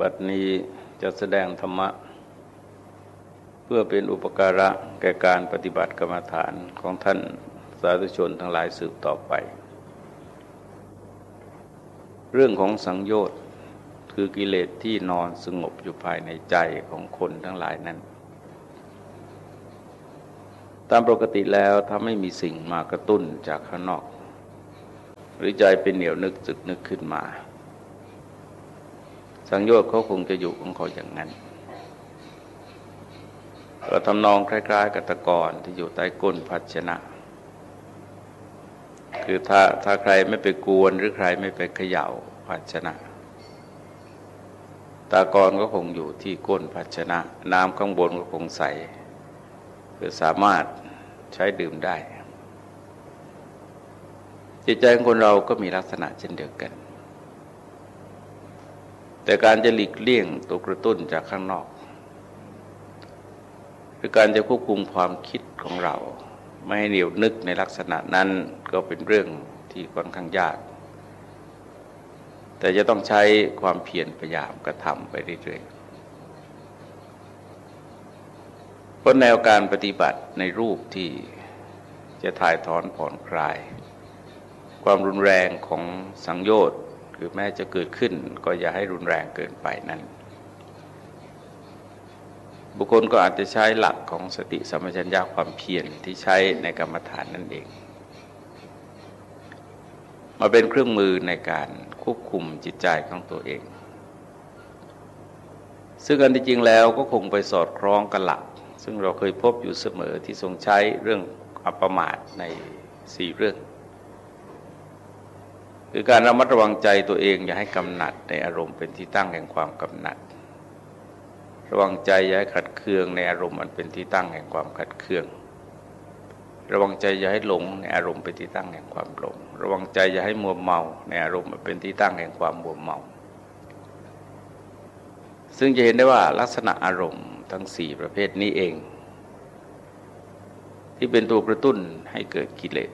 บัดนี้จะแสดงธรรมะ เพื่อเป็นอุปการะแก่การปฏิบัติกรรมฐานของท่านสาธุชนทั้งหลายสืบต่อไป เรื่องของสังโยชน์คือกิเลสที่นอนสงบอยู่ภายในใจของคนทั้งหลายนั้น ตามปกติแล้วถ้าไม่มีสิ่งมากระตุ้นจากข้างนอก หรือใจเป็นเหนียวนึกจึกนึกขึ้นมา สังโยชน์เขาคงจะอยู่ของเขาอย่างนั้นก็ทำนองคล้าย ๆกับตะกอนที่อยู่ใต้ก้นภาชนะ คือถ้าถ้าใครไม่ไปกวนหรือใครไม่ไปเขย่าภาชนะตากอนก็คงอยู่ที่ก้นภาชนะ น้ำข้างบนก็คงใสคือสามารถใช้ดื่มได้ จิตใจของคนเราก็มีลักษณะเช่นเดียวกัน แต่การจะหลีกเลี่ยงตัวกระตุ้นจากข้างนอกหรือการจะควบคุมความคิดของเรา ไม่ให้เหนียวนึกในลักษณะนั้นก็เป็นเรื่องที่ค่อนข้างยาก แต่จะต้องใช้ความเพียรพยายามกระทำไปเรื่อยๆเพราะแนวการปฏิบัติในรูปที่จะถ่ายถอนผ่อนคลาย ความรุนแรงของสังโยชน์ คือแม้จะเกิดขึ้นก็อย่าให้รุนแรงเกินไปนั้น บุคคลก็อาจจะใช้หลักของสติสัมปชัญญะความเพียรที่ใช้ในกรรมฐานนั่นเอง มาเป็นเครื่องมือในการควบคุมจิตใจของตัวเอง ซึ่งกันที่จริงแล้วก็คงไปสอดคล้องกับหลัก ซึ่งเราเคยพบอยู่เสมอที่ทรงใช้เรื่องอัปมาทในสี่เรื่อง คือการระมัดระวังใจตัวเองอย่าให้กำหนัดในอารมณ์เป็นที่ตั้งแห่งความกำหนัด ระวังใจอย่าให้ขัดเคืองในอารมณ์มันเป็นที่ตั้งแห่งความขัดเคือง ระวังใจอย่าให้หลงในอารมณ์เป็นที่ตั้งแห่งความหลง ระวังใจอย่าให้มัวเมาในอารมณ์มันเป็นที่ตั้งแห่งความมัวเมา ซึ่งจะเห็นได้ว่าลักษณะอารมณ์ทั้งสี่ประเภทนี้เอง ที่เป็นตัวกระตุ้นให้เกิดกิเลส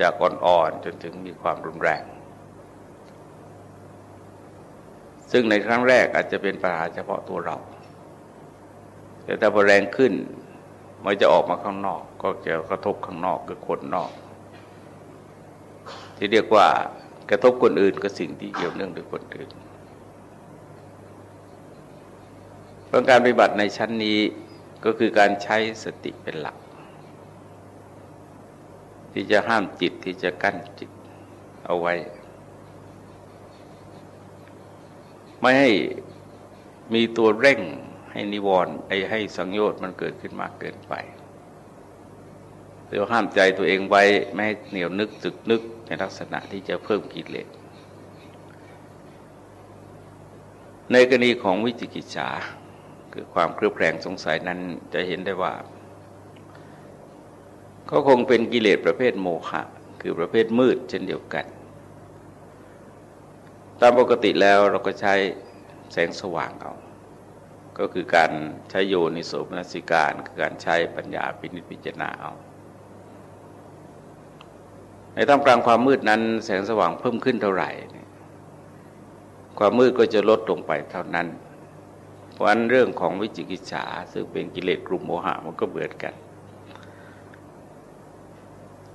จากอ่อนๆจนถึงมีความรุนแรง ซึ่งในครั้งแรกอาจจะเป็นปัญหาเฉพาะตัวเรา แต่ถ้าพอแรงขึ้นมันจะออกมาข้างนอก ก็จะกระทบข้างนอกคือคนนอก ที่เรียกว่ากระทบคนอื่นก็สิ่งที่เกี่ยวเนื่องด้วยคนอื่นเพราะการปฏิบัติในชั้นนี้ก็คือการใช้สติเป็นหลัก ที่จะห้ามจิตที่จะกั้นจิตเอาไว้ ไม่ให้มีตัวเร่งให้นิวรณ์ไอ้ให้สังโยชน์มันเกิดขึ้นมากเกินไปหรือห้ามใจตัวเองไว้ไม่ให้เหนียวนึกสึกนึกในลักษณะที่จะเพิ่มกิเลสในกรณีของวิจิกิจฉาคือความเครือบแคลงสงสัยนั้นจะเห็นได้ว่า ก็คงเป็นกิเลสประเภทโมฆะคือประเภทมืดเช่นเดียวกัน ตามปกติแล้วเราก็ใช้แสงสว่างเอา ก็คือการใช้โยนิโสมนสิการคือการใช้ปัญญาปินิพิจารณาเอา ในท่ามกลางความมืดนั้น แสงสว่างเพิ่มขึ้นเท่าไหร่ ความมืดก็จะลดลงไปเท่านั้น เพราะนั้นเรื่องของวิจิกิจฉาซึ่งเป็นกิเลสกลุ่มโมหะมันก็เบื่อกัน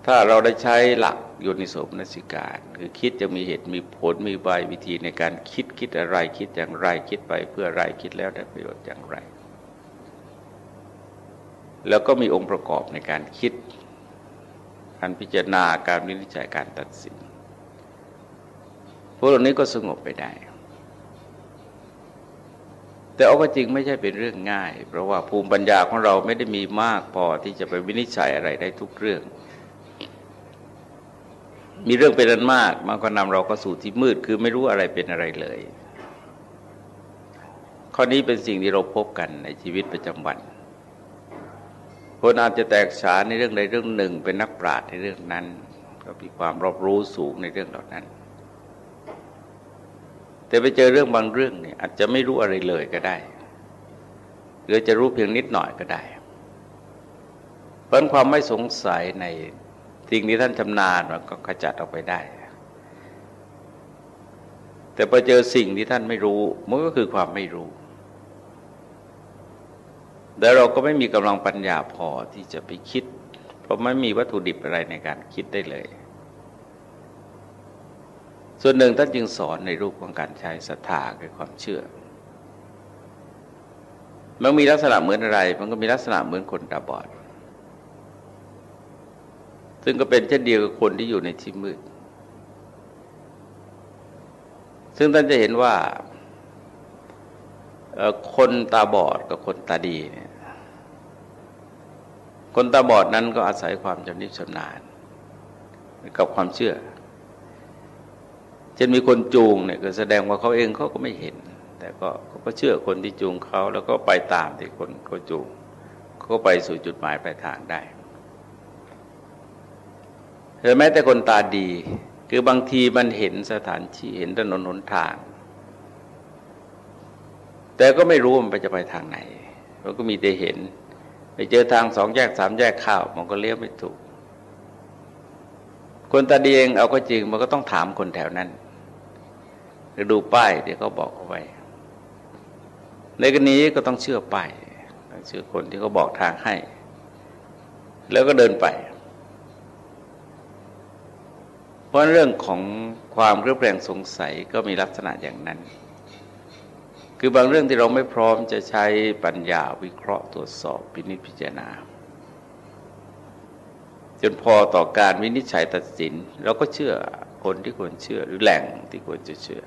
ถ้าเราได้ใช้หลักโยนิโสมนสิการ คือคิดจะมีเหตุมีผลมีใบวิธีในการคิดคิดอะไรคิดอย่างไรคิดไปเพื่ออะไรคิดแล้วได้ประโยชน์อย่างไร แล้วก็มีองค์ประกอบในการคิดการพิจารณาการวินิจฉัยการตัดสินพวกเหล่านี้ก็สงบไปได้ แต่เอาก็จริงไม่ใช่เป็นเรื่องง่าย เพราะว่าภูมิปัญญาของเราไม่ได้มีมากพอที่จะไปวินิจฉัยอะไรได้ทุกเรื่อง มีเรื่องเป็นอันมาก มันก็นำเราก็สู่ที่มืดคือไม่รู้อะไรเป็นอะไรเลย ข้อนี้เป็นสิ่งที่เราพบกันในชีวิตประจำวันคนอาจจะแตกฉานในเรื่องใดเรื่องหนึ่ง เป็นนักปราชญ์ในเรื่องนั้น ก็มีความรอบรู้สูงในเรื่องเหล่านั้น แต่ไปเจอเรื่องบางเรื่องเนี่ยอาจจะไม่รู้อะไรเลยก็ได้ หรือจะรู้เพียงนิดหน่อยก็ได้เพราะความไม่สงสัยใน สิ่งที่ท่านชำนาญมันก็ขจัดออกไปได้ แต่พอเจอสิ่งที่ท่านไม่รู้มันก็คือความไม่รู้แต่เราก็ไม่มีกำลังปัญญาพอที่จะไปคิด เพราะไม่มีวัตถุดิบอะไรในการคิดได้เลย ส่วนหนึ่งท่านจึงสอนในรูปของการใช้ศรัทธาคือความเชื่อ มันมีลักษณะเหมือนอะไร มันก็มีลักษณะเหมือนคนตาบอด ซึ่งก็เป็นเช่นเดียวกับคนที่อยู่ในที่มืด ซึ่งท่านจะเห็นว่าคนตาบอดกับคนตาดีเนี่ย คนตาบอดนั้นก็อาศัยความจำนิชำนาญกับความเชื่อเช่นมีคนจูงเนี่ยก็แสดงว่าเขาเองเขาก็ไม่เห็น แต่ก็เขาก็เชื่อคนที่จูงเขาแล้วก็ไปตามที่คนเขาจูงเขาก็ไปสู่จุดหมายปลายทางได้ หรือแม้แต่คนตาดี คือบางทีมันเห็นสถานที่เห็นถนนหนทาง แต่ก็ไม่รู้มันไปจะไปทางไหนเราก็มีแต่เห็น ไปเจอทางสองแยกสามแยกข้าวมันก็เลี้ยวไม่ถูก คนตาดีเองเอาก็จริงมันก็ต้องถามคนแถวนั้นหรือดูป้ายที่เขาบอกเอาไว้ในกรณีก็ต้องเชื่อป้ายเชื่อคนที่เขาบอกทางให้ แล้วก็เดินไป เพราะเรื่องของความเครือบแคลงสงสัยก็มีลักษณะอย่างนั้น คือบางเรื่องที่เราไม่พร้อมจะใช้ปัญญาวิเคราะห์ตรวจสอบพินิจพิจารณา จนพอต่อการวินิจฉัยตัดสิน เราก็เชื่อคนที่ควรเชื่อหรือแหล่งที่ควรจะเชื่อ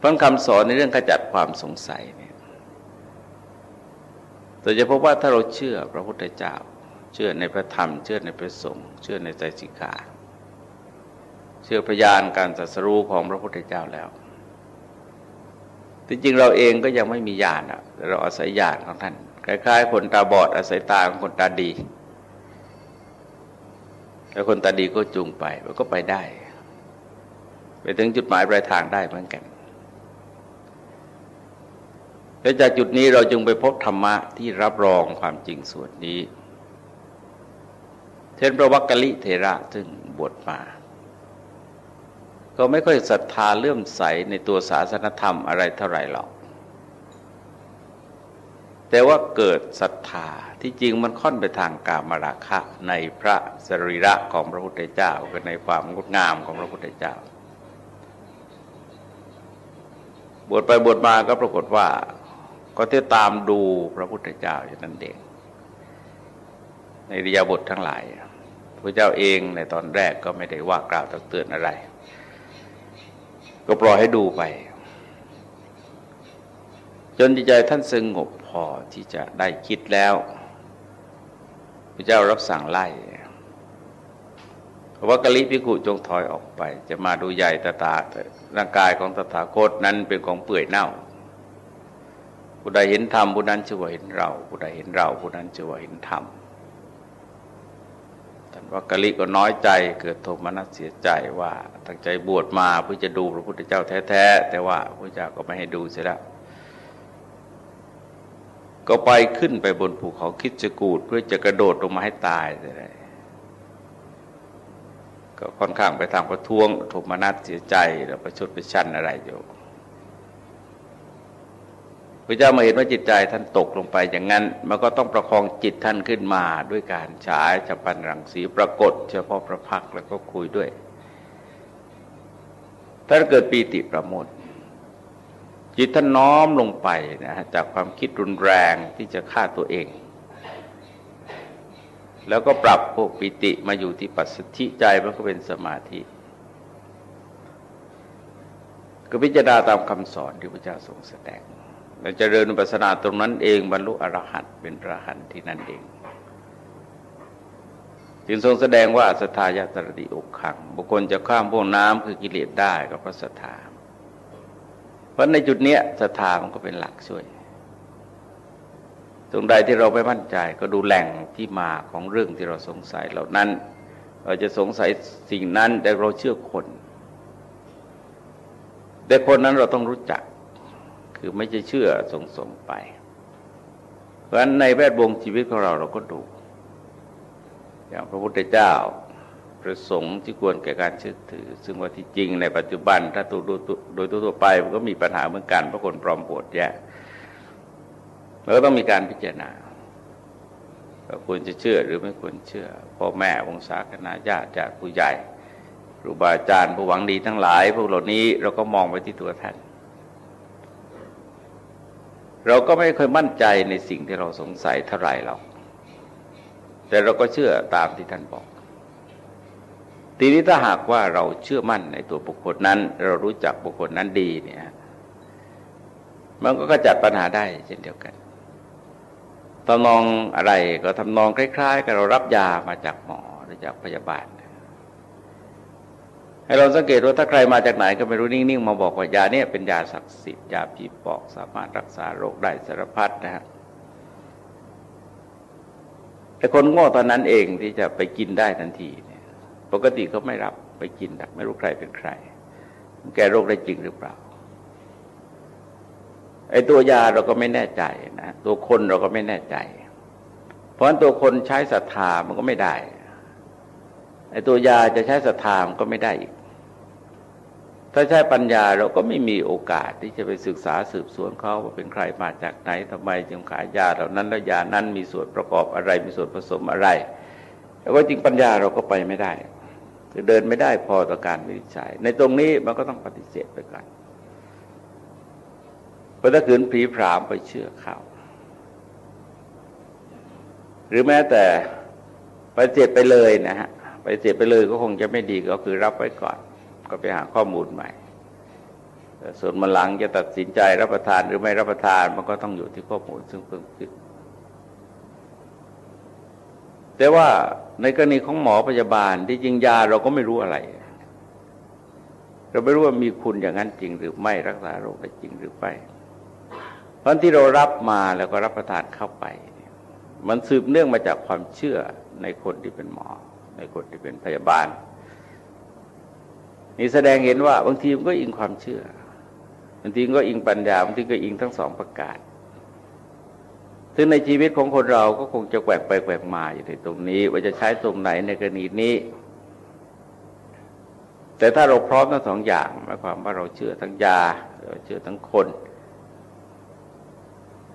พระคำสอนในเรื่องขจัดความสงสัยเนี่ยเราจะพบว่าถ้าเราเชื่อพระพุทธเจ้า เชื่อในพระธรรม เชื่อในพระสงฆ์เชื่อในใจสิกขาเชื่อพยานการสัสรู้ของพระพุทธเจ้าแล้วจริงๆเราเองก็ยังไม่มีญาณอะเราอาศัยญาณของท่านคล้ายๆ คนตาบอดอาศัยตาของคนตาดี แล้วคนตาดีก็จูงไปมันก็ไปได้ ไปถึงจุดหมายปลายทางได้เหมือนกันแล้วจากจุดนี้เราจึงไปพบธรรมะที่รับรองความจริงส่วนนี้ ช่นพระวักกะลิเทระซึ่งบวชมา ก็ไม่ค่อยศรัทธาเลื่อมใสในตัวศาสนธรรมอะไรเท่าไหร่หรอก แต่ว่าเกิดศรัทธาที่จริงมันค่อนไปทางกามราคะในพระสรีระของพระพุทธเจ้าก็ในความงดงามของพระพุทธเจ้า บวชไปบวชมาก็ปรากฏว่า ก็ที่ตามดูพระพุทธเจ้าอย่างนั้นเองในริยาบททั้งหลาย พระเจ้าเองในตอนแรกก็ไม่ได้ว่ากล่าวตักเตือนอะไร ก็ปล่อยให้ดูไป จนจิตใจท่านสงบพอที่จะได้คิดแล้ว พระเจ้ารับสั่งไล่ว่ากะลิพิกุจงถอยออกไป จะมาดูใหญ่ตาตาร่างกายของตถาคตนั้นเป็นของเปื่อยเน่าผู้ใดเห็นธรรมผู้นั้นชื่อว่าเห็นเรา ผู้ใดเห็นเราผู้นั้นชื่อว่าเห็นธรรม ว่ากะลิก็น้อยใจ เกิดโทมนัสเสียใจว่าตั้งใจบวชมาเพื่อจะดูพระพุทธเจ้าแท้ๆแต่ว่าพระเจ้าก็ไม่ให้ดูเสียแล้วก็ไปขึ้นไปบนภูเขาคิดจะกูดเพื่อจะกระโดดลงมาให้ตายเลยก็ค่อนข้างไปทางประท้วงโทมนัสเสียใจแล้วประชดประชันอะไรอยู่ ระเจ้ามาเห็นว่าจิตใจท่านตกลงไปอย่างนั้น มันก็ต้องประคองจิตท่านขึ้นมาด้วยการฉายจัปันรังสีปรากฏ เฉพาะพระพักแล้วก็คุยด้วยถ้าเกิดปีติประโมทจิตท่านน้อมลงไปนะจากความคิดรุนแรงที่จะฆ่าตัวเอง แล้วก็ปรับพวกปิติมาอยู่ที่ปัสสธิใจมันก็เป็นสมาธิก็พิจารณาตามคำสอนที่พระเจ้าทรงแสดง เราจะเริญอุปสนาตรงนั้นเองบรรลุอรหัตเป็นพระหันที่นั่นเอง จึงทรงแสดงว่าสทธายาตรติอกขัง บุคคลจะข้ามพวกน้ำคือกิเลสได้ก็เพราะศรัทธาเพราะในจุดนี้ศรัทธามันก็เป็นหลักช่วย ตรงใดที่เราไม่มั่นใจก็ดูแหล่งที่มาของเรื่องที่เราสงสัยเหล่านั้น เราจะสงสัยสิ่งนั้นแต่เราเชื่อคน แต่คนนั้นเราต้องรู้จัก คือไม่ใช่เชื่อสงส่งไป เพราะฉะนั้นในแวดวงชีวิตของเราเราก็ดู อย่างพระพุทธเจ้าประสงค์ที่ควรแก่การเชื่อถือ ซึ่งว่าที่จริงในปัจจุบันถ้าตัวโดยทั่วไปมันก็มีปัญหาเหมือนกันเพราะคนปลอมปวดแย่เราก็ต้องมีการพิจารณาควรจะเชื่อหรือไม่ควรเชื่อ พ่อแม่วงศาคณะญาติจากผู้ใหญ่ครูบาอาจารย์ผู้หวังดีทั้งหลาย พวกเหล่านี้เราก็มองไปที่ตัวท่าน เราก็ไม่เคยมั่นใจในสิ่งที่เราสงสัยเท่าไร่หรอกแต่เราก็เชื่อตามที่ท่านบอก ทีนี้ถ้าหากว่าเราเชื่อมั่นในตัวบุคคลนั้น เรารู้จักบุคคลนั้นดีเนี่ย มันก็กระจัดปัญหาได้เช่นเดียวกันทำนองอะไรก็ทำนองคล้ายๆ กับเรารับยามาจากหมอหรือจากพยาบาล ให้เราสังเกตว่าถ้าใครมาจากไหนก็ไม่รู้นิ่งๆมาบอกว่ายาเนี่ยเป็นยาศักดิ์สิทธิ์ยาผีปอกสามารถรักษาโรคได้สารพัดนะฮะแต่คนโง่ตอนนั้นเองที่จะไปกินได้ทันทีเนี่ยปกติเขาไม่รับไปกินไม่รู้ใครเป็นใคร แก้โรคได้จริงหรือเปล่าไอ้ตัวยาเราก็ไม่แน่ใจนะตัวคนเราก็ไม่แน่ใจ เพราะนั้นตัวคนใช้ศรัทธามันก็ไม่ได้ไอ้ตัวยาจะใช้ศรัทธามันก็ไม่ได้อีก ถ้าใช้ปัญญาเราก็ไม่มีโอกาสที่จะไปศึกษาสืบสวนเขาว่าเป็นใครมาจากไหนทำไมจึงขายยาเหล่านั้นแล้วยานั้นมีส่วนประกอบอะไรมีส่วนผสมอะไรแต่ว่าจริงปัญญาเราก็ไปไม่ได้คือเดินไม่ได้พอต่อการวิจัย ในตรงนี้มันก็ต้องปฏิเสธไปก่อนเพราะถ้าขืนผีผามไปเชื่อเขาหรือแม้แต่ไปเจ็บไปเลยนะฮะไปเจ็บไปเลยก็คงจะไม่ดีก็คือรับไว้ก่อน ก็ไปหาข้อมูลใหม่ส่วนมาหลังจะตัดสินใจรับประทานหรือไม่รับประทานมันก็ต้องอยู่ที่ข้อมูลซึ่งเพิ่มขึ้น แต่ว่าในกรณีของหมอพยาบาลที่จริงยาเราก็ไม่รู้อะไร เราไม่รู้ว่ามีคุณอย่างนั้นจริงหรือไม่รักษาโรคได้จริงหรือไม่เพราะที่เรารับมาแล้วก็รับประทานเข้าไป มันสืบเนื่องมาจากความเชื่อในคนที่เป็นหมอ ในคนที่เป็นพยาบาล นี่แสดงเห็นว่า บางทีมันก็อิงความเชื่อบางทีก็อิงปัญญาบางทีก็อิงทั้งสองประกาศซึ่งในชีวิตของคนเราก็คงจะแกว่งไปแกว่งมาอยู่ในตรงนี้ ว่าจะใช้ตรงไหนในกรณีนี้ แต่ถ้าเราพร้อมทั้งสองอย่างหมายความว่าเราเชื่อทั้งยาเราเชื่อทั้งคน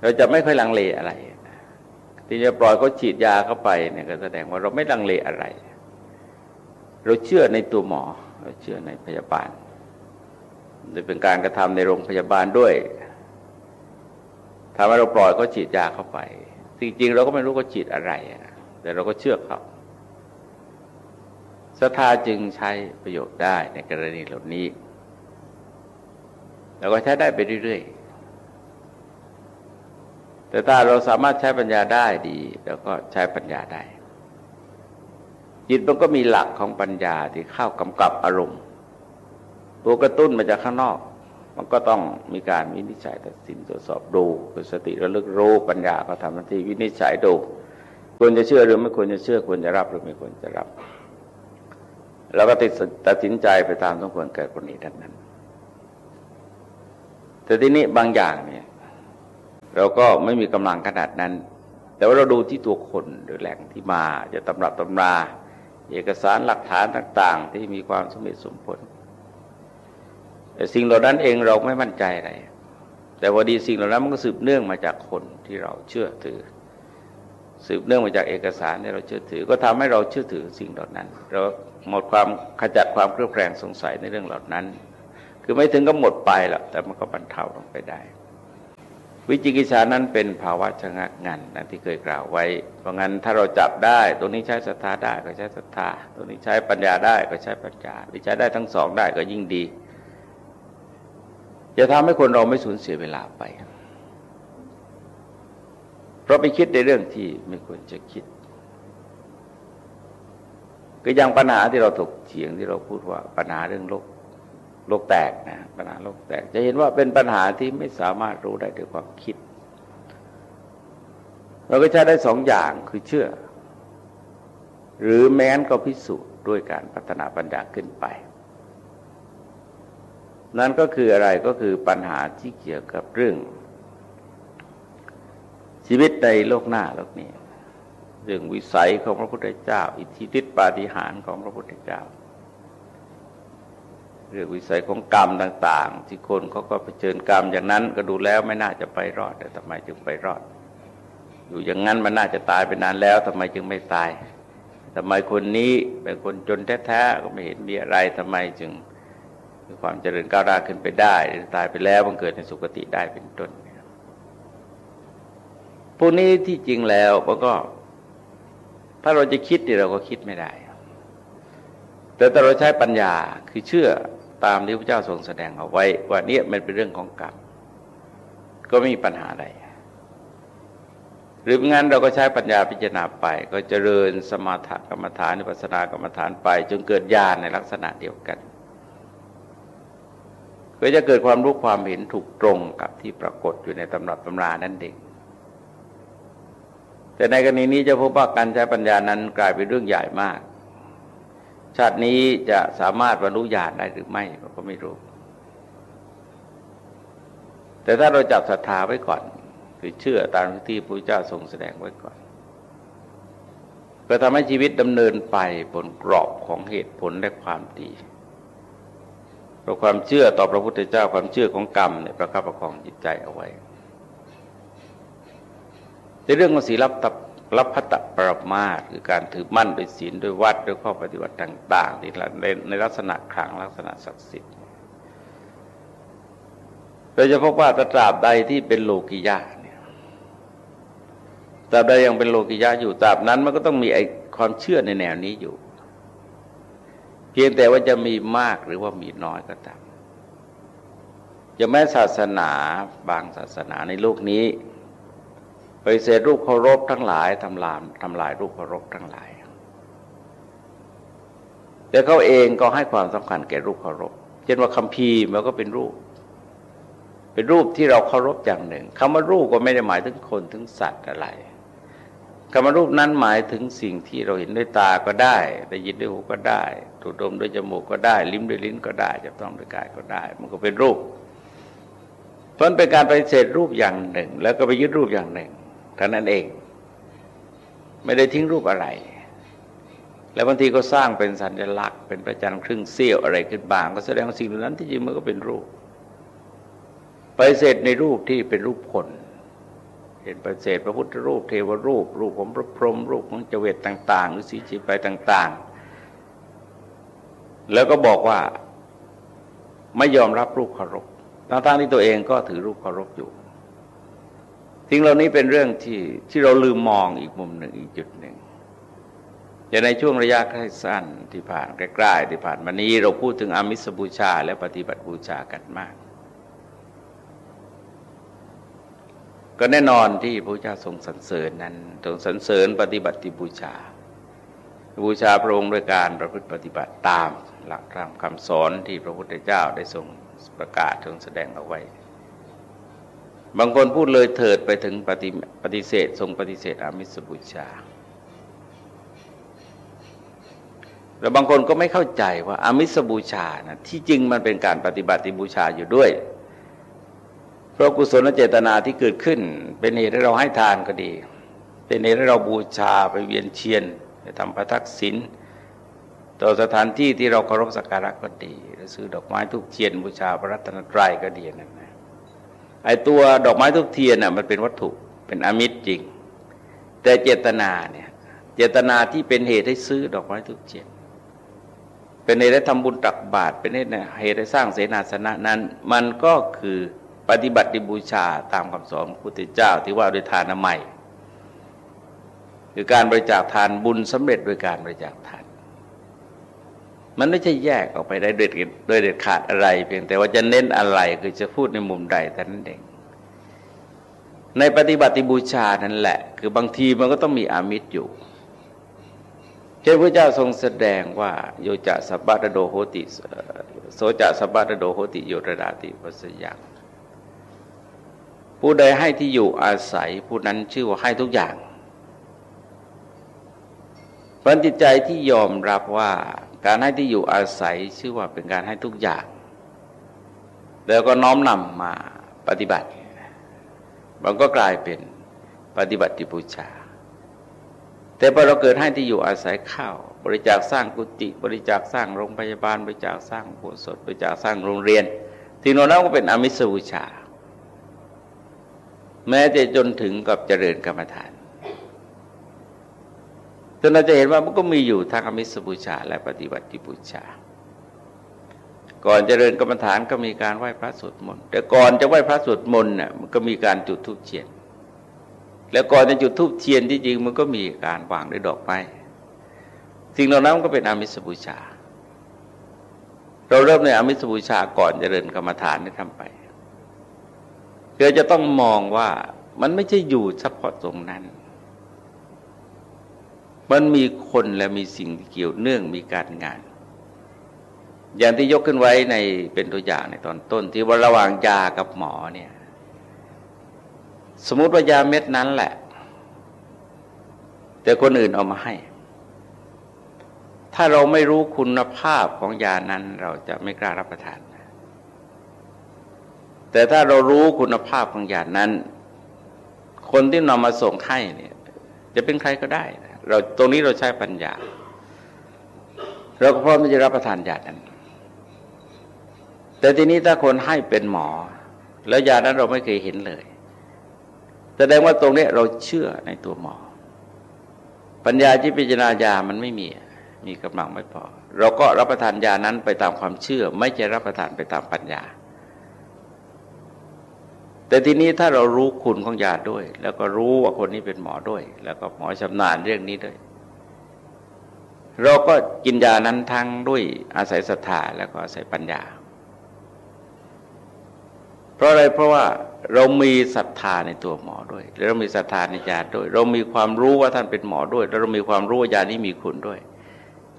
เราจะไม่ค่อยลังเลอะไรที่จะปล่อยเขาฉีดยาเข้าไปเนี่ยก็แสดงว่าเราไม่ลังเลอะไร เราเชื่อในตัวหมอ เราเชื่อในพยาบาลจะเป็นการกระทำในโรงพยาบาลด้วยทำให้เราปล่อยเขาฉีดยาเข้าไป จริง ๆ เราก็ไม่รู้เขาฉีดอะไรแต่เราก็เชื่อเขาศรัทธาจึงใช้ประโยชน์ได้ในกรณีเหล่านี้ แล้วก็ใช้ได้ไปเรื่อยๆ แต่ถ้าเราสามารถใช้ปัญญาได้ดี แล้วก็ใช้ปัญญาได้ จิตมันก็มีหลักของปัญญาที่เข้ากำกับอารมณ์ ตัวกระตุ้นมาจากข้างนอก มันก็ต้องมีการวินิจฉัยตัดสินตรวจสอบดูคือสติระลึกรู้ปัญญาก็ทำหน้าที่วินิจฉัยดูควรจะเชื่อหรือไม่ควรจะเชื่อควรจะรับหรือไม่ควรจะรับ แล้วก็ติดตัดสินใจไปตามสมควรเกิดกรณีดังนั้น แต่ทีนี้บางอย่างเนี่ย เราก็ไม่มีกำลังขนาดนั้น แต่ว่าเราดูที่ตัวคนหรือแหล่งที่มาจะตำรับตำรา เอกสารหลักฐานต่าง ๆ ที่มีความสมเหตุสมผล แต่สิ่งเหล่านั้นเองเราไม่มั่นใจอะไร แต่ว่าดีสิ่งเหล่านั้นมันก็สืบเนื่องมาจากคนที่เราเชื่อถือ สืบเนื่องมาจากเอกสารที่เราเชื่อถือ ก็ทำให้เราเชื่อถือสิ่งเหล่านั้น เราหมดความขจัดความเครือบแคลงสงสัยในเรื่องเหล่านั้น คือไม่ถึงก็หมดไปหรอกแต่มันก็บรรเทาลงไปได้ วิจิกิจฉานั้นเป็นภาวะชะงักงันนะที่เคยกล่าวไว้ เพราะงั้นถ้าเราจับได้ ตรงนี้ใช้ศรัทธาได้ก็ใช้ศรัทธา ตรงนี้ใช้ปัญญาได้ก็ใช้ปัญญาหรือใช้ได้ทั้งสองได้ก็ยิ่งดี จะทำให้คนเราไม่สูญเสียเวลาไป เพราะไปคิดในเรื่องที่ไม่ควรจะคิดก็ยังปัญหาที่เราถกเถียงที่เราพูดว่าปัญหาเรื่องโลก โลกแตกนะปัญหาโลกแตก จะเห็นว่าเป็นปัญหาที่ไม่สามารถรู้ได้ด้วยความคิด เราก็ใช้ได้สองอย่างคือเชื่อ หรือแม้นก็พิสูจน์ด้วยการพัฒนาปัญญาขึ้นไป นั่นก็คืออะไรก็คือปัญหาที่เกี่ยวกับเรื่อง ชีวิตในโลกหน้าโลกนี้เรื่องวิสัยของพระพุทธเจ้า อิทธิฤทธิปาฏิหาริย์ของพระพุทธเจ้า เรื่องวิสัยของกรรมต่าง ๆ ที่คนเขาก็เผชิญกรรมอย่างนั้นก็ดูแล้วไม่น่าจะไปรอด แต่ทำไมจึงไปรอด อยู่อย่างนั้นมันน่าจะตายไปนานแล้วทำไมจึงไม่ตายทำไมคนนี้เป็นคนจนแท้ๆก็ไม่เห็นมีอะไรทำไมจึงมีความเจริญก้าวหน้าขึ้นไปได้ตายไปแล้วบังเกิดในสุคติได้เป็นต้นพวกนี้ที่จริงแล้วมันก็ ถ้าเราจะคิดนี่เราก็คิดไม่ได้ แต่ถ้าเราใช้ปัญญาคือเชื่อตามที่พระเจ้าทรงแสดงเอาไว้ ว่าเนี่ยมันเป็นเรื่องของกรรมก็ไม่มีปัญหาใดหรืองั้นเราก็ใช้ปัญญาพิจารณาไป ก็เจริญสมาธิกรรมฐานนิพพานกรรมฐานไป จนเกิดญาณในลักษณะเดียวกัน ก็จะเกิดความรู้ความเห็นถูกตรงกับที่ปรากฏอยู่ในตำรับตำรานั่นเองแต่ในกรณีนี้จะพบว่าการใช้ปัญญานั้นกลายเป็นเรื่องใหญ่มาก ชาตินี้จะสามารถบรรลุญาณได้หรือไม่เราก็ไม่รู้ แต่ถ้าเราจับศรัทธาไว้ก่อน คือเชื่อตามที่พระเจ้าทรงแสดงไว้ก่อน ก็ทำให้ชีวิตดำเนินไปบนกรอบของเหตุผลและความดีเพราะความเชื่อต่อพระพุทธเจ้าความเชื่อของกรรมเนี่ยประคับประคองจิตใจเอาไว้ ในเรื่องของศีลตับ รับพัตปรมาคือการถือมั่นโดยศีลโดยวัดโดยข้อปฏิบัติต่างๆในในลักษณะขลังลักษณะศักดิ์สิทธิ์โดยเฉพาะว่าตราบใดที่เป็นโลกิยะเนี่ยตราบใดยังเป็นโลกิยะอยู่ตราบนั้นมันก็ต้องมีไอความเชื่อในแนวนี้อยู่ เพียงแต่ว่าจะมีมากหรือว่ามีน้อยก็ตามจะแม้ศาสนาบางศาสนาในโลกนี้ ปฏิเสธรูปเคารพทั้งหลายทำลายทำลายรูปเคารพทั้งหลาย แต่เขาเองก็ให้ความสำคัญแก่รูปเคารพเช่นว่าคำพีมันก็เป็นรูป เป็นรูปที่เราเคารพอย่างหนึ่งคำว่ารูปก็ไม่ได้หมายถึงคนถึงสัตว์อะไรคำว่ารูปนั้นหมายถึงสิ่งที่เราเห็นด้วยตาก็ได้ ได้ยินด้วยหูก็ได้ถูดมด้วยจมูกก็ได้ ลิ้มด้วยลิ้นก็ได้จับต้องด้วยกายก็ได้ มันก็เป็นรูปเพราะเป็นการปฏิเสธรูปอย่างหนึ่ง แล้วก็ไปยึดรูปอย่างหนึ่ง เท่านั้นเอง ไม่ได้ทิ้งรูปอะไร แล้วบางทีก็สร้างเป็นสัญลักษณ์ เป็นประจันครึ่งเสี้ยวอะไรขึ้นบาง ก็แสดงสิ่งเหล่านั้นที่จริงมันก็เป็นรูป ไปเสดในรูปที่เป็นรูปคนเห็นปเสดพระพุทธรูปเทวรูป รูปของพระพรหมรูปของเจเวตต่างๆหรือสีจิไปต่าง ๆ แล้วก็บอกว่าไม่ยอมรับรูปเคารพทั้งๆที่ตัวเองก็ถือรูปเคารพอยู่ สิ่งเหล่านี้เป็นเรื่องที่ที่เราลืมมองอีกมุมหนึ่งอีกจุดหนึ่งแต่ในช่วงระยะใกล้สั้นที่ผ่านใกล้ๆที่ผ่านมานี้เราพูดถึงอมิสบูชา และปฏิบัติบูชากันมาก ก็แน่นอนที่พระเจ้าทรงสรรเสริญนั้นทรงสรรเสริญปฏิบัติบูชา บูชาพระองค์ด้วยการประพฤติปฏิบัติตามหลักธรรมคำสอนที่พระพุทธเจ้าได้ทรงประกาศทรงแสดงเอาไว้ บางคนพูดเลยเถิดไปถึงปฏิปฏิเสธ ทรงปฏิเสธอามิสบูชาแล้วบางคนก็ไม่เข้าใจว่าอามิสบูชานะที่จริงมันเป็นการปฏิบัติบูชาอยู่ด้วย เพราะกุศลเจตนาที่เกิดขึ้น เป็นเหตุให้เราให้ทานก็ดี เป็นเหตุให้เราบูชาไปเวียนเชียนไปทำประทักษิณต่อสถานที่ที่เราเคารพสักการะก็ดีหรือซื้อดอกไม้ทุกเทียนบูชาพระรัตนตรัยก็ดีนั่นนะ ไอ้ตัวดอกไม้ทุกเทียนน่ะมันเป็นวัตถุเป็นอมิตรจริง แต่เจตนาเนี่ยเจตนาที่เป็นเหตุให้ซื้อดอกไม้ทุกเทียน เป็นเหตุให้ทำบุญตักบาตรเป็นเหตุให้สร้างเสนาสนะนั้น มันก็คือปฏิบัติบูชาตามคำสอนพระพุทธเจ้าที่ว่าโดยทานใหม่คือการบริจาคทานบุญสำเร็จโดยการบริจาคทาน มันไม่ใช่แยกออกไปได้โดยโดยเด็ดขาดอะไร เพียงแต่ว่าจะเน้นอะไรคือจะพูดในมุมใดแต่นั้นเองในปฏิบัติบูชานั่นแหละ คือบางทีมันก็ต้องมีอามิตรอยู่เช่นพระเจ้าทรงแสดงว่าโยจะสับบาตโดโหติโสจะสับบาตโดโหติโยระดาติปัสยังผู้ใดให้ที่อยู่อาศัยผู้นั้นชื่อว่าให้ทุกอย่างพันจิตใจที่ยอมรับว่า การให้ที่อยู่อาศัยชื่อว่าเป็นการให้ทุกอย่าง แล้วก็น้อมนำมาปฏิบัติ มันก็กลายเป็นปฏิบัติบูชา แต่พอเราเกิดให้ที่อยู่อาศัยข้าว บริจาคสร้างกุฏิบริจาคสร้างโรงพยาบาล บริจาคสร้างโบสถ์บริจาคสร้างโรงเรียน ที่โน้นนั้นก็เป็นอมิสบูชา แม้จะจนถึงกับเจริญกรรมฐาน จนเราจะเห็นว่ามันก็มีอยู่ทั้งอมิสบูชา และปฏิบัติบูชา ก่อนเจริญกรรมฐานก็มีการไหว้พระสวดมนต์แต่ก่อนจะไหว้พระสวดมนต์เนี่ยมันก็มีการจุดธูปเทียน แล้วก่อนจะจุดธูปเทียนที่จริงมันก็มีการวางด้วยดอกไม้สิ่งเหล่านั้นก็เป็นอามิสบูชา เราเริ่มในอามิสบูชาก่อนจะเริญกรรมฐานที่ทำไปเราจะต้องมองว่ามันไม่ใช่อยู่เฉพาะตรงนั้น มันมีคนและมีสิ่งที่เกี่ยวเนื่องมีการงาน อย่างที่ยกขึ้นไว้ในเป็นตัวอย่างในตอนต้นที่ว่าระหว่างยากับหมอเนี่ยสมมติว่ายาเม็ดนั้นแหละ แต่คนอื่นเอามาให้ ถ้าเราไม่รู้คุณภาพของยานั้นเราจะไม่กล้ารับประทาน แต่ถ้าเรารู้คุณภาพของยานั้น คนที่นำมาส่งให้เนี่ย จะเป็นใครก็ได้เราตรงนี้เราใช้ปัญญา เราก็พร้อมที่จะรับประทานยานั้น แต่ทีนี้ถ้าคนให้เป็นหมอ แล้วยานั้นเราไม่เคยเห็นเลยแสดงว่าตรงนี้เราเชื่อในตัวหมอ ปัญญาที่พิจารณายามันไม่มี มีกำลังไม่พอ เราก็รับประทานยานั้นไปตามความเชื่อ ไม่ใช่รับประทานไปตามปัญญา แต่ทีนี้ถ้าเรารู้คุณของยาด้วย แล้วก็รู้ว่าคนนี้เป็นหมอด้วย แล้วก็หมอชำนาญเรื่องนี้ด้วย เราก็กินยานั้นทั้งด้วยอาศัยศรัทธาแล้วก็อาศัยปัญญา เพราะอะไรเพราะว่าเรามีศรัทธาในตัวหมอด้วยแล้วเรามีศรัทธาในญาด้วย เรามีความรู้ว่าท่านเป็นหมอด้วย แล้วเรามีความรู้ว่ายานี้มีคุณด้วย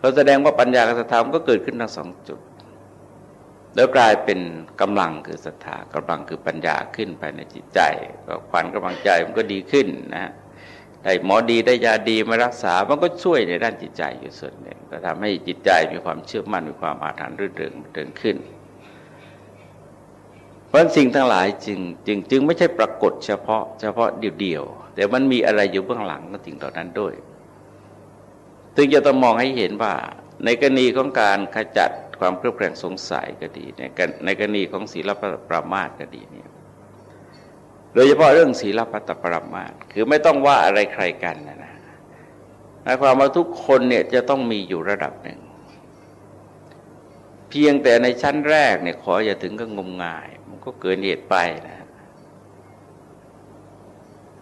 เราแสดงว่าปัญญากับศรัทธาก็เกิดขึ้นทั้งสองจุด แล้วกลายเป็นกำลังคือศรัทธากำลังคือปัญญาขึ้นภายในจิตใจ ก็ขวัญกำลังใจมันก็ดีขึ้นนะได้หมอดีได้ยาดีมารักษา มันก็ช่วยในด้านจิตใจอยู่ส่วนหนึ่งก็ทำให้จิตใจมีความเชื่อมั่นมีความอาถรรพ์รื่นเริงเริงขึ้น เพราะสิ่งทั้งหลายจึงจึงจึงไม่ใช่ปรากฏเฉพาะเฉพาะเดียวๆแต่มันมีอะไรอยู่เบื้องหลังของสิ่งเหล่านั้นด้วยจึงจะต้องมองให้เห็นว่าในกรณีของการขจัด ความเครือบแคลงสงสัยก็ดีในในกรณีของศีลปรามาสก็ดีเนี่ยโดยเฉพาะเรื่องศีลปัตปรามาสคือไม่ต้องว่าอะไรใครกันนะนะหมายความว่าทุกคนเนี่ยจะต้องมีอยู่ระดับหนึ่ง เพียงแต่ในชั้นแรกเนี่ยขออย่าถึงก็งมงาย มันก็เกินเหตุไปนะ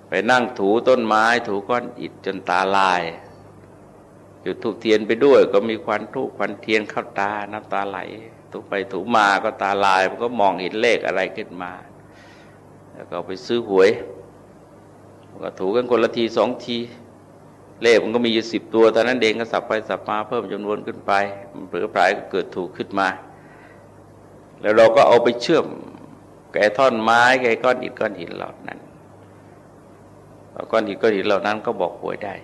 ไปนั่งถูต้นไม้ ถูก้อนอิฐจนตาลาย จุดถูกเทียนไปด้วย ก็มีควันทูกควันเทียนเข้าตาน้ำตาไหลถูไปถูมาก็ตาลายมันก็มองเห็นเลขอะไรขึ้นมา แล้วก็ไปซื้อหวยก็ถูกันคนละทีสองทีเลขมันก็มีอยู่สิบตัวตอนนั้นเองก็สับไปสับมาเพิ่มจำนวนขึ้นไปเปลือปลายก็เกิดถูกขึ้นมา แล้วเราก็เอาไปเชื่อมแก่ท่อนไม้แก่ก้อนอิฐก้อนหินเหล่านั้นก้อนอิฐก้อนหินเหล่านั้นก็บอกหวยได้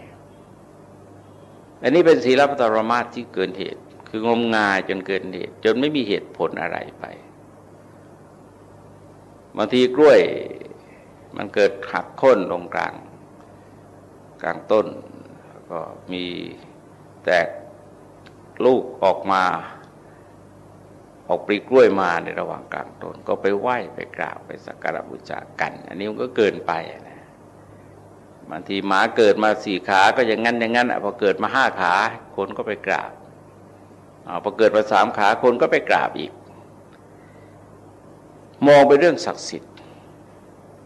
อันนี้เป็นศีลปตรมาสที่เกินเหตุ คืองมงายจนเกินเหตุ จนไม่มีเหตุผลอะไรไปบางทีกล้วยมันเกิดหักโค่นลงกลาง กลางต้น ก็มีแตกลูกออกมาออกปลีกล้วยมาในระหว่างกลางต้น ก็ไปไหว้ไปกราบไปสักการะบูชากัน อันนี้มันก็เกินไปนะ บางทีหมาเกิดมาสี่ขาก็อย่างนั้นอย่างนั้นพอเกิดมาห้าขาคนก็ไปกราบพอเกิดมาสามขาคนก็ไปกราบอีก มองไปเรื่องศักดิ์สิทธิ์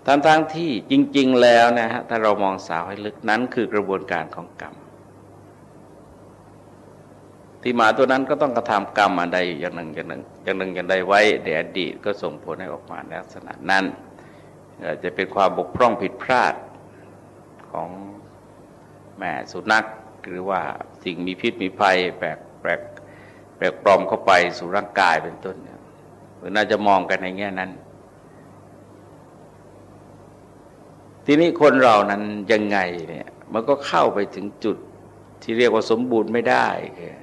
ทั้งทั้งที่จริง ๆ แล้วนะฮะถ้าเรามองสาวให้ลึกนั้นคือกระบวนการของกรรมที่หมาตัวนั้นก็ต้องกระทำกรรมอะไรอย่างหนึ่งอย่างหนึ่งอย่างหนึ่งอย่างใดไว้ในอดีตก็ส่งผลให้ออกมาในลักษณะนั้นจะเป็นความบกพร่องผิดพลาด ของแม่สุนัขหรือว่าสิ่งมีพิษมีภัยแปลกแปลกแปลกปลอมเข้าไปสู่ร่างกายเป็นต้นเนี่ยหรือน่าจะมองกันในแง่นั้น ทีนี้คนเรานั้นยังไงเนี่ยมันก็เข้าไปถึงจุดที่เรียกว่าสมบูรณ์ไม่ได้คือ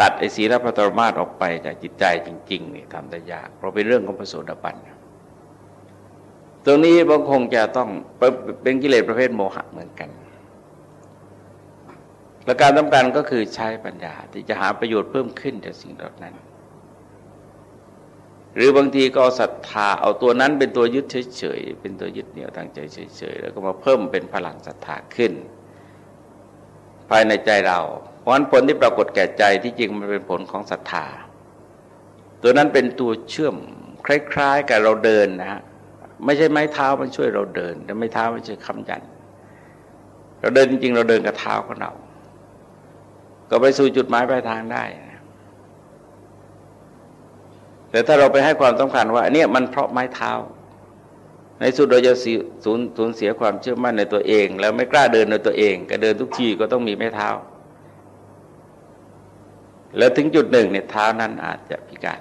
ตัดไอ้ศีลพระตรมาสออกไปจากจิตใจจริงๆนี่ทำได้ยาก เพราะเป็นเรื่องของพระโสดาบัน ตรงนี้บางคงจะต้องเป็นกิเลสประเภทโมหะเหมือนกันและการสำคัญก็คือใช้ปัญญาที่จะหาประโยชน์เพิ่มขึ้นจากสิ่งเหล่านั้น หรือบางทีก็เอาศรัทธาเอาตัวนั้นเป็นตัวยึดเฉยๆเป็นตัวยึดเหนี่ยวทางใจเฉยๆแล้วก็มาเพิ่มเป็นพลังศรัทธาขึ้น ภายในใจเรา เพราะฉะนั้นผลที่ปรากฏแก่ใจที่จริงมันเป็นผลของศรัทธา ตัวนั้นเป็นตัวเชื่อมคล้าย ๆ กับเราเดินนะฮะ ไม่ใช่ไม้เท้ามันช่วยเราเดิน แต่ไม้เท้ามันช่วยคำยัน เราเดินจริงเราเดินกับเท้าของเราก็ไปสู่จุดหมายปลายทางได้ แต่ถ้าเราไปให้ความสำคัญว่าเนี่ยมันเพราะไม้เท้า ในสุดเราจะสูญสูญเสียความเชื่อมั่นในตัวเอง แล้วไม่กล้าเดินในตัวเอง ก็เดินทุกทีก็ต้องมีไม้เท้า แล้วถึงจุดหนึ่งเนี่ยเท้านั้นอาจจะพิการ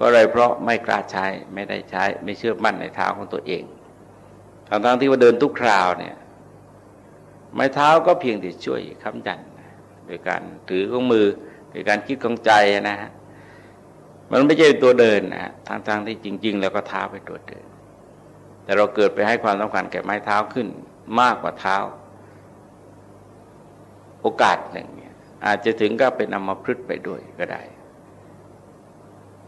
ราะอะไรเพราะไม่กล้าใช้ไม่ได้ใช้ ไม่เชื่อมั่นในเท้าของตัวเองทั้งที่ว่าเดินทุกคราวเนี่ย ไม้เท้าก็เพียงแต่ช่วยค้ำยันโดยการถือของมือโดยการคิดของใจนะฮะมันไม่ใช่ตัวเดินนะทางทางที่จริง ๆ แล้วก็เท้าเป็นตัวเดิน แต่เราเกิดไปให้ความสำคัญแก่ไม้เท้าขึ้นมากกว่าเท้า โอกาสหนึ่งเนี่ยอาจจะถึงก็เป็นอมพฤกไปด้วยก็ได้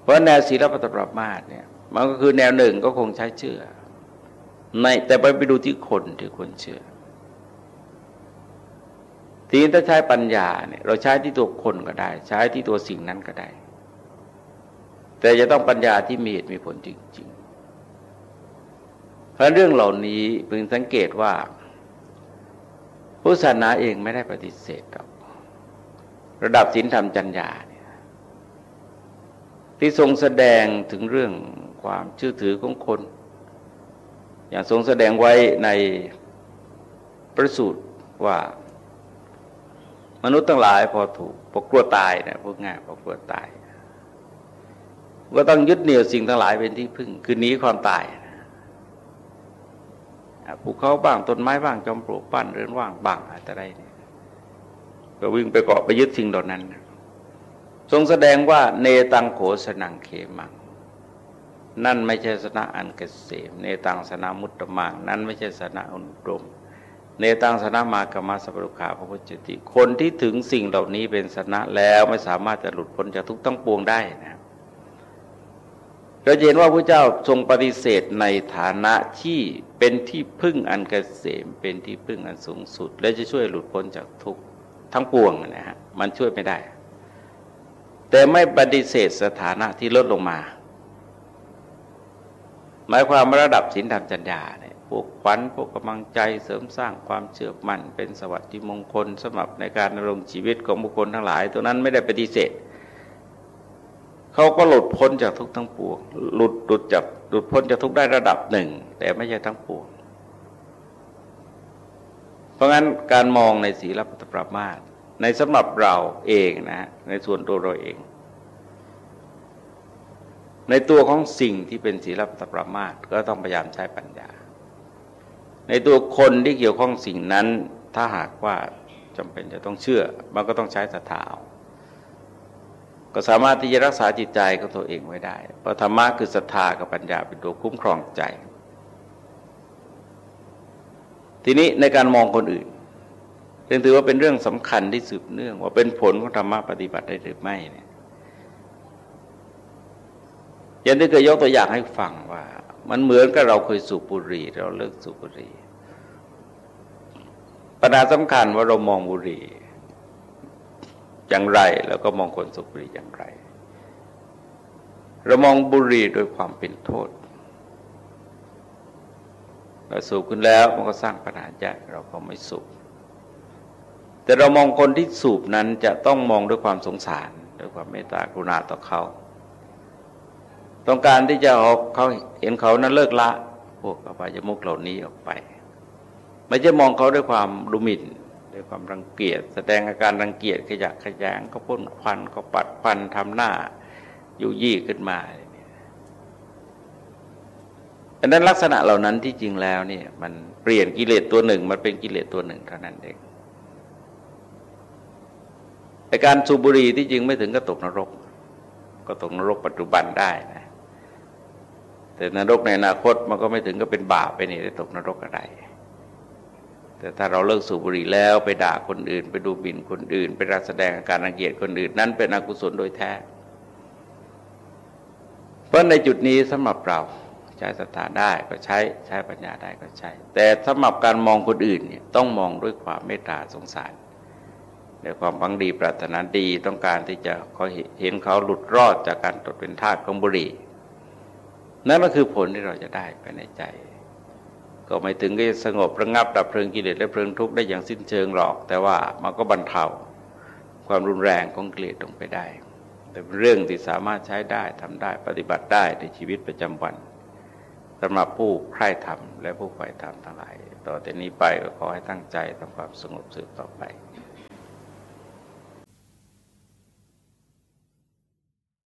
เพราะแนวศีลปฏิบัติมาเนี่ยมันก็คือแนวหนึ่งก็คงใช้เชื่อในแต่ไปไปดูที่คนที่คนเชื่อทีนี้ถ้าใช้ปัญญาเนี่ยเราใช้ที่ตัวคนก็ได้ ใช้ที่ตัวสิ่งนั้นก็ได้ แต่จะต้องปัญญาที่มีเหตุมีผลจริงๆเพราะเรื่องเหล่านี้พึงสังเกตว่าพุทธศาสนาเองไม่ได้ปฏิเสธหรอกระดับศีลธรรมจัญญาเที่ทรงแสดงถึงเรื่องความเชื่อถือของคน อย่างทรงแสดงไว้ในประสูตรว่า มนุษย์ทั้งหลายพอถูกพอกลัวตายนะพวกง่ายพอกลัวตาย ก็ต้องยึดเหนี่ยวสิ่งทั้งหลายเป็นที่พึ่ง คือหนีความตายภูเขาบ้างต้นไม้บ้างจอมปลวกปั้นเรือนว่างบ้างอะไรเนี่ยก็วิ่งไปเกาะไปยึดสิ่งเหล่านั้น ทรงแสดงว่าเนตังโขสนังเขมัง นั่นไม่ใช่สนะอันเกษม เนตังสนามุตตมัง นั่นไม่ใช่สนะอุดม เนตังสนะมากรรมสัพพุขาพระพุทธจิติ คนที่ถึงสิ่งเหล่านี้เป็นสนะแล้วไม่สามารถจะหลุดพ้นจากทุกตั้งปวงได้นะเราเห็นว่าพระเจ้าทรงปฏิเสธในฐานะที่เป็นที่พึ่งอันเกษม เป็นที่พึ่งอันสูงสุด และจะช่วยหลุดพ้นจากทุกทั้งปวงนะฮะมันช่วยไม่ได้ แต่ไม่ปฏิเสธสถานะที่ลดลงมา หมายความระดับศีลธรรมจัญญาเนี่ยปลุกขวัญปลุกกำลังใจเสริมสร้างความเชื่อมั่น เป็นสวัสดิมงคลสำหรับในการดำรงชีวิตของบุคคลทั้งหลาย ตัวนั้นไม่ได้ปฏิเสธเขาก็หลุดพ้นจากทุกทั้งปวง หลุดหลุดจากหลุดพ้นจากทุกได้ระดับหนึ่ง แต่ไม่ใช่ทั้งปวง เพราะงั้นการมองในศีลปฏิปรามาส ในสำหรับเราเองนะในส่วนตัวเราเอง ในตัวของสิ่งที่เป็นศีลปฏิปรามาสก็ต้องพยายามใช้ปัญญา ในตัวคนที่เกี่ยวข้องสิ่งนั้น ถ้าหากว่าจำเป็นจะต้องเชื่อ มันก็ต้องใช้ศรัทธาก็สามารถที่จะรักษาจิตใจของตัวเองไว้ได้เพราะธรรมะคือศรัทธากับปัญญาเป็นตัวคุ้มครองใจ ทีนี้ในการมองคนอื่น จึงถือว่าเป็นเรื่องสำคัญที่สืบเนื่อง ว่าเป็นผลของธรรมะปฏิบัติได้หรือไม่เนี่ยยันที่เคยยกตัวอย่างให้ฟังว่า มันเหมือนกับเราเคยสูบบุหรี่เราเลิกสูบบุหรี่ปัญหาสำคัญว่าเรามองบุหรี่อย่างไร แล้วก็มองคนสูบบุหรี่อย่างไร เรามองบุหรี่โดยความเป็นโทษเราสูบขึ้นแล้วมันก็สร้างปัญหาใหญ่เราก็ไม่สูบ แต่เรามองคนที่สูบนั้นจะต้องมองด้วยความสงสารด้วยความเมตตากรุณาต่อเขา ต้องการที่จะออกเขาเห็นเขานั้นเลิกละ พวกอบายมุกเหล่านี้ออกไป ไม่ใช่มองเขาด้วยความดุหมิ่นด้วยความรังเกียจแสดงอาการรังเกียจขยะขยงก็พ่นควันก็ปัดควันทำหน้าอยู่ยี่ขึ้นมาอันนั้นลักษณะเหล่านั้นที่จริงแล้วเนี่ยมันเปลี่ยนกิเลสตัวหนึ่งมันเป็นกิเลสตัวหนึ่งเท่านั้นเอง แต่การสูบบุหรี่ที่จริงไม่ถึงก็ตกนรก ก็ตกนรกปัจจุบันได้นะแต่นรกในอนาคตมันก็ไม่ถึงก็เป็นบาปไปนี่ได้ตกนรกอะไรแแต่ถ้าเราเลิกสูบบุหรี่แล้วไปด่าคนอื่น ไปดูบินคนอื่น ไปรัแสดงอาการรังเกียจคนอื่น นั้นเป็นอกุศลโดยแท้ เพราะในจุดนี้สำหรับเราใช้ศรัทธาได้ก็ใช้ใช้ปัญญาได้ก็ใช้ แต่สำหรับการมองคนอื่นเนี่ยต้องมองด้วยความเมตตาสงสาร ด้วยความบังดีปรารถนาดีต้องการที่จะเขาเห็นเขาหลุดรอดจากการตกเป็นทาสของบุหรี่นั่นก็คือผลที่เราจะได้ไปในใจ ก็ไม่ถึงก็จะสงบระงับดับเพลิงกิเลสและเพลิงทุกข์ได้อย่างสิ้นเชิงหรอก แต่ว่ามันก็บรรเทาความรุนแรงของกิเลสลงไปได้ แต่เป็นเรื่องที่สามารถใช้ได้ทำได้ปฏิบัติได้ในชีวิตประจำวันสำหรับผู้ใคร่ธรรมและผู้ใฝ่ธรรมทั้งหลาย ต่อแต่นี้ไปก็ขอให้ตั้งใจทำความสงบสืบต่อไป